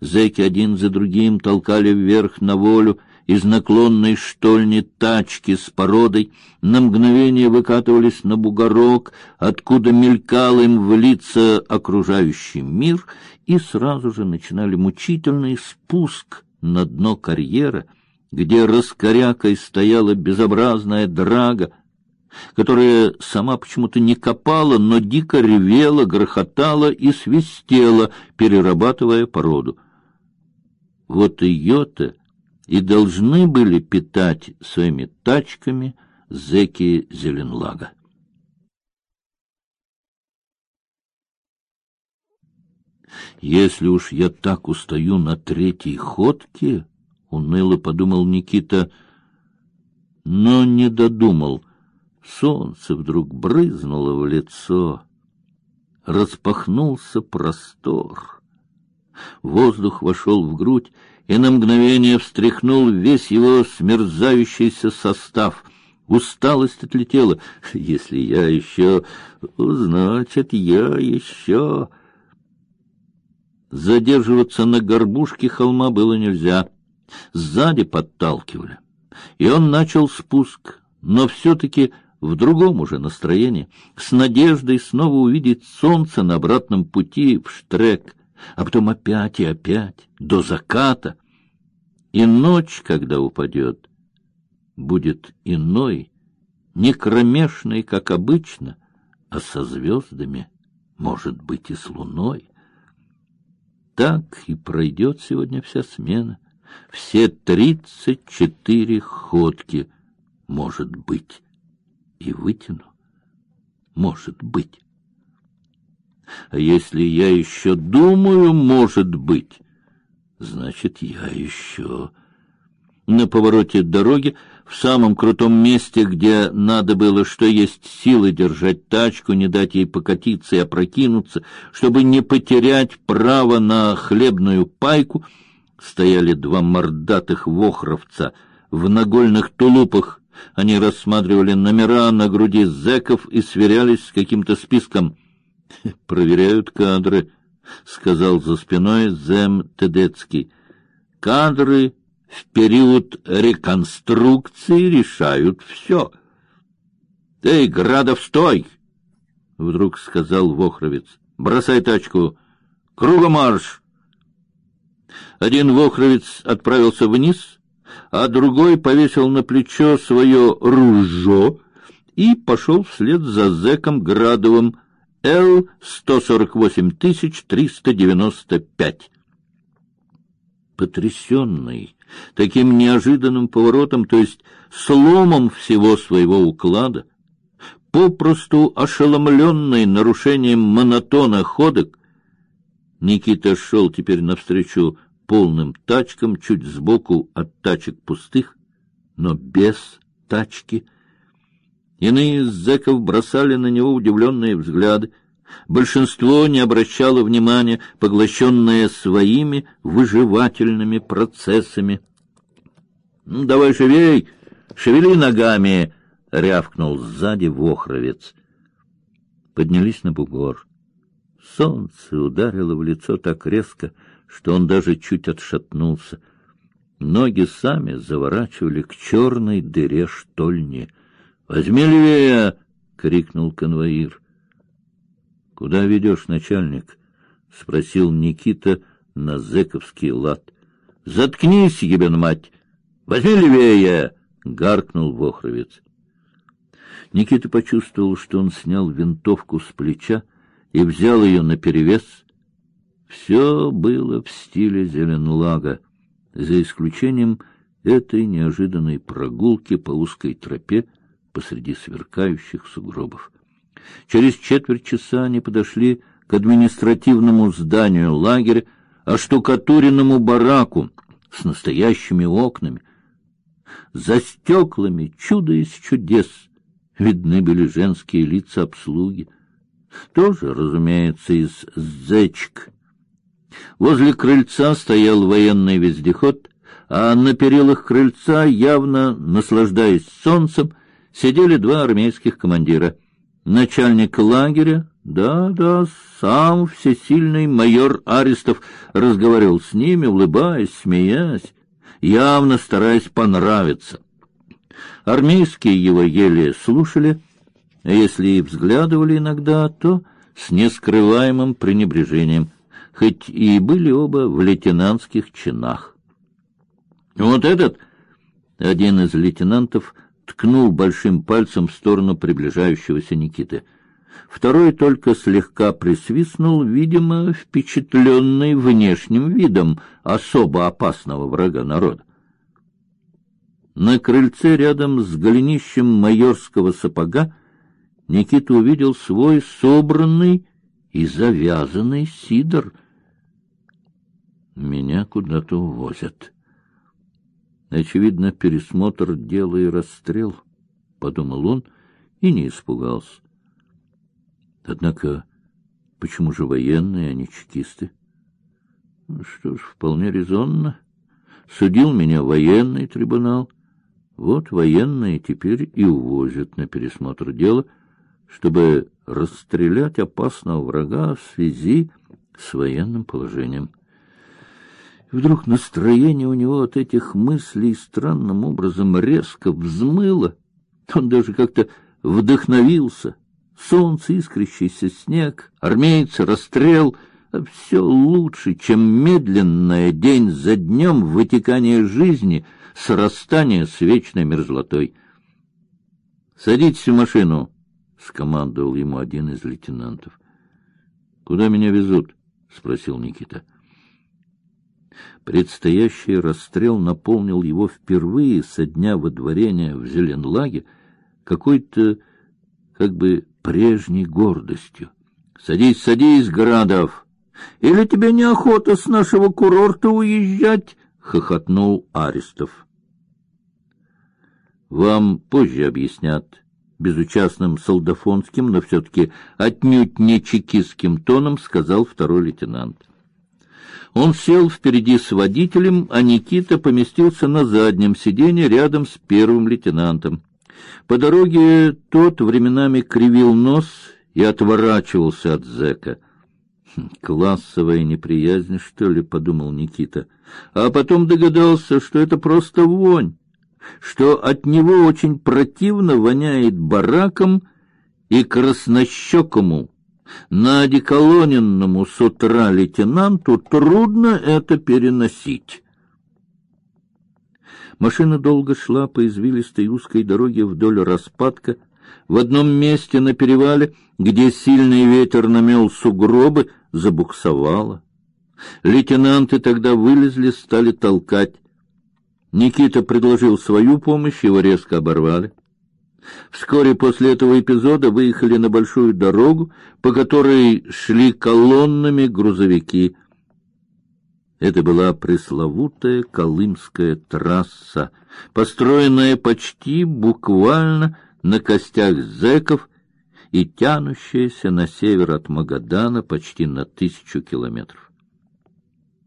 Зэки один за другим толкали вверх на волю из наклонной штольни тачки с породой, на мгновение выкатывались на бугорок, откуда мелькал им в лица окружающий мир, и сразу же начинали мучительный спуск на дно карьера, где раскорякой стояла безобразная драга, которая сама почему-то не копала, но дико ревела, грохотала и свистела, перерабатывая породу. Вот ее-то и должны были питать своими тачками зэки Зеленлага. Если уж я так устаю на третьей ходке, уныло подумал Никита, но не додумал. Солнце вдруг брызнуло в лицо, распахнулся простор. Воздух вошел в грудь и на мгновение встряхнул весь его смерзающийся состав. Усталость отлетела. Если я еще, значит, я еще. Задерживаться на горбушке холма было нельзя. Сзади подталкивали. И он начал спуск, но все-таки в другом уже настроении, с надеждой снова увидеть солнце на обратном пути в Штрек, а потом опять и опять, до заката. И ночь, когда упадет, будет иной, не кромешной, как обычно, а со звездами, может быть, и с луной. Так и пройдет сегодня вся смена, все тридцать четыре ходки, может быть, и вытяну, может быть. А если я еще думаю, может быть, значит, я еще... На повороте дороги, в самом крутом месте, где надо было, что есть силы держать тачку, не дать ей покатиться и опрокинуться, чтобы не потерять право на хлебную пайку, стояли два мордатых вохровца в нагольных тулупах. Они рассматривали номера на груди зэков и сверялись с каким-то списком — Проверяют кадры, сказал за спиной Зем Тедецкий. Кадры в период реконструкции решают все. Эй, Градов, стой! Вдруг сказал Вохровец. Бросай тачку. Кругомарш! Один Вохровец отправился вниз, а другой повесил на плечо свое ружье и пошел вслед за зэком Градовым, Л 148395. Потрясенный таким неожиданным поворотом, то есть сломом всего своего уклада, попросту ошеломленный нарушением монотона ходок, Никита шел теперь навстречу полным тачкам чуть сбоку от тачек пустых, но без тачки — Иные из зэков бросали на него удивленные взгляды. Большинство не обращало внимания, поглощенное своими выживательными процессами. «Ну, давай живей, шевели ногами!» — рявкнул сзади вохровец. Поднялись на бугор. Солнце ударило в лицо так резко, что он даже чуть отшатнулся. Ноги сами заворачивали к черной дыре штольни — Возьми левее! — крикнул конвоир. — Куда ведешь, начальник? — спросил Никита на зэковский лад. — Заткнись, ебен мать! Возьми левее! — гаркнул Вохровец. Никита почувствовал, что он снял винтовку с плеча и взял ее наперевес. Все было в стиле Зеленлага, за исключением этой неожиданной прогулки по узкой тропе, посреди сверкающих сугробов. Через четверть часа они подошли к административному зданию лагеря, оштукатуренному бараку с настоящими окнами. За стеклами чудо из чудес видны были женские лица обслуги, тоже, разумеется, из зечк. Возле крыльца стоял военный вездеход, а на перилах крыльца, явно наслаждаясь солнцем, сидели два армейских командира. Начальник лагеря, Да, да, сам всесильный майор Аристов разговаривал с ними, улыбаясь, смеясь, явно стараясь понравиться. Армейские его еле слушали, а если и взглядывали иногда, то с нескрываемым пренебрежением, хоть и были оба в лейтенантских чинах. Вот этот один из лейтенантов ткнул большим пальцем в сторону приближающегося Никиты. Второй только слегка присвистнул, видимо, впечатленный внешним видом особо опасного врага народа. На крыльце рядом с голенищем майорского сапога Никита увидел свой собранный и завязанный сидор. Меня куда-то увозят. Очевидно, пересмотр дела и расстрел, — подумал он и не испугался. Однако, почему же военные, а не чекисты? Что ж, вполне резонно. Судил меня военный трибунал. Вот военные теперь и увозят на пересмотр дела, чтобы расстрелять опасного врага в связи с военным положением. И вдруг настроение у него от этих мыслей странным образом резко взмыло. Он даже как-то вдохновился. Солнце, искрящийся снег, армейцы, расстрел — все лучше, чем медленное день за днем вытекание жизни, срастание с вечной мерзлотой. «Садитесь в машину», — скомандовал ему один из лейтенантов. «Куда меня везут?» — спросил Никита. Предстоящий расстрел наполнил его впервые со дня выдворения в Зеленлаге какой-то как бы прежней гордостью. Садись, садись, Градов. Или тебе неохота с нашего курорта уезжать? хохотнул Аристов. Вам позже объяснят безучастным солдафонским, но все-таки отнюдь не чекистским тоном сказал второй лейтенант. Он сел впереди с водителем, а Никита поместился на заднем сиденье рядом с первым лейтенантом. По дороге тот временами кривил нос и отворачивался от зэка. «Хм, «Классовая неприязнь, что ли?» — подумал Никита. А потом догадался, что это просто вонь, что от него очень противно воняет бараком и краснощекому на одеколоненному с утра лейтенанту трудно это переносить. Машина долго шла по извилистой узкой дороге вдоль распадка. В одном месте на перевале, где сильный ветер намел сугробы, забуксовала. Лейтенанты тогда вылезли, стали толкать. Никита предложил свою помощь, его резко оборвали. Вскоре после этого эпизода выехали на большую дорогу, по которой шли колоннами грузовики. Это была пресловутая Колымская трасса, построенная почти буквально на костях зэков и тянущаяся на север от Магадана почти на тысячу километров.